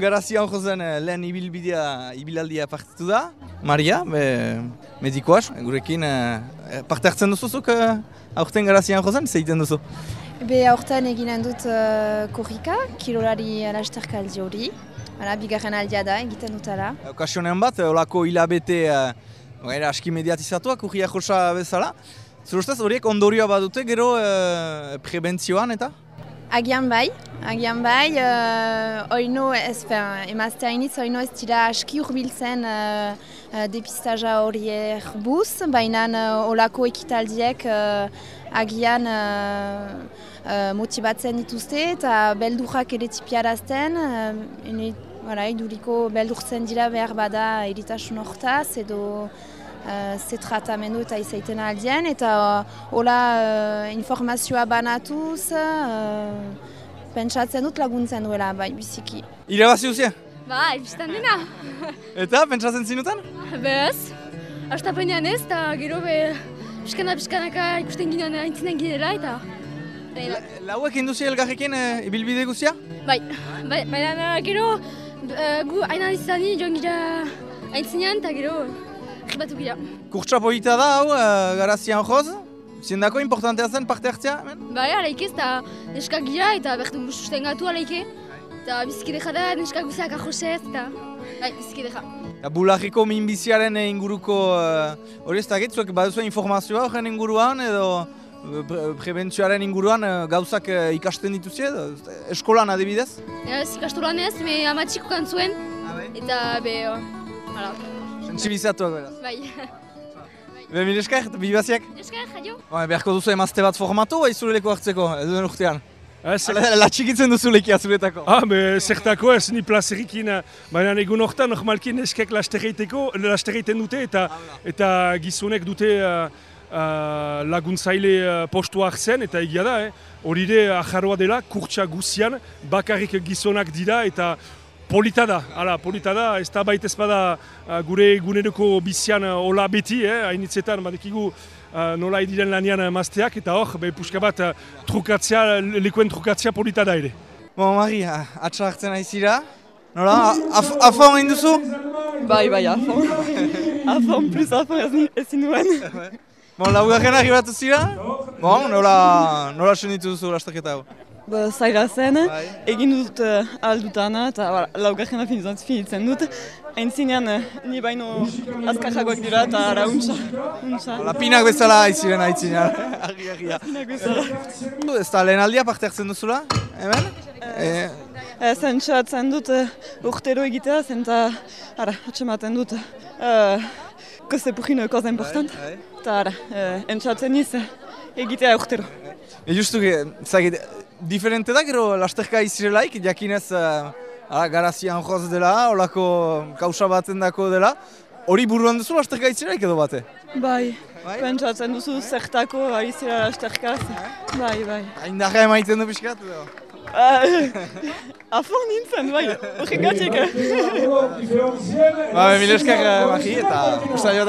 Garazian jozen eh, lehen ibilbidea, ibilaldia partitu da. Maria, be, medikoaz, gurekin eh, parte hartzen duzuzuk eh, aurten garazian jozen, zeiten duzu? Be aurten eginen dut uh, korrika, kilolari alasterka aldi hori. Hala, bigarren aldia da, egiten dutala. Okasionean bat, olako hilabete uh, aski mediatizatuak, urria josa bezala. Zer ustez horiek ondorioa badute gero uh, prebentzioan eta? Agian bai, agian bai, uh, oino ez, emaztea iniz, oino ez dira aski urbiltzen uh, uh, depistaja horiek buz, baina uh, olako ekitaldiek uh, agian uh, uh, motibatzen dituzte eta beldurrak ere tipiarazten, uh, Voilà, iduriko beldurtzen dira behar bada eritasun hortaz edo uh, ze tratamendu eta izaiten aldien, eta uh, hola uh, informazioa banatuz, uh, pentsatzen dut laguntzen duela, bai, biziki. Irabazi duzia? Bai, biztan dena. eta, pentsatzen zinutan? Bez, astapenean ez, eta gero be, piskana-piskanaka ikusten ginen aintzinen ginela, eta... Lauek induzia elgarrekin e, ibilbide guzia? Bai, bai, baina gero, gu hain izani joan gira aintzinean, eta gero, batu gira. Kurtsa polita da, hau, uh, garazian joz? Ziendako importantea zen parte hartzea, hemen? Bai, alaik ez, eta neska gira, eta bertu susten gatu alaike. Eta biziki deja da, neska guziak ahosez, eta bai, biziki deja. Bularriko minbiziaren inguruko hori uh, ez da getzuek baduzuen informazioa horren inguruan edo pre prebentzioaren inguruan gauzak ikasten dituzie, eskolan adibidez? Ez, ikastolan ez, me amatxiko kantzuen, eta be, hala. Sensibilizatuak beraz. Bai. Be, mil esker, bibaziak? Esker, jaio. Ba, beharko duzu emazte bat formatu, bai zureleko hartzeko, eduen urtean? Latxikitzen duzu lekia zuretako. Ah, be, zertako ez, ni plazerikin, baina egun hortan, normalki neskek lasterreiteko, lasterreiten dute, eta eta gizonek dute uh, uh, laguntzaile uh, postu hartzen, eta egia da, eh? hori de ajarroa dela, kurtsa guzian, bakarrik gizonak dira, eta polita da, ala, polita da, ez da baita ezpada gure eguneroko bizian hola beti, eh, hainitzetan, badekigu uh, nola ediren lanian mazteak, eta hor, be, puska bat, uh, trukatzea, lekuen trukatzea polita da ere. Bon, Mari, atxa hartzen aizira, nola, af afon induzu? Bai, bai, afon. afon, plus afon ez nuen. bon, laugarren arribatu zira? Bon, nola, nola senitu duzu lastaketa hau? Ba, zaila zen, egin dut uh, aldutana eta laugarren afinizantz finitzen dut. Hain zinean, ni baino azkarragoak dira eta ara untsa. Lapinak bezala aiziren aitzinean, argi argia. Lapinak bezala. Ez da lehen aldia parte hartzen duzula, hemen? Ez entxatzen dut uh, urtero egitea, zen eta ara, atxematen dut. Uh, Koste purin koza important. Eta ara, uh, entxatzen niz egitea urtero. E justu, zagit, diferente da gero lasterka izirelaik, jakinez uh, garazian joz dela, olako kausa baten dako dela. Hori buruan duzu lasterka izirelaik edo bate? Bai, bai? pentsatzen duzu zertako ari zira lasterka. Bai, bai. Aindarra emaiten du pixkat edo? Afon nintzen, bai, horregatik. Ba, mil esker, Magi, eta usta jo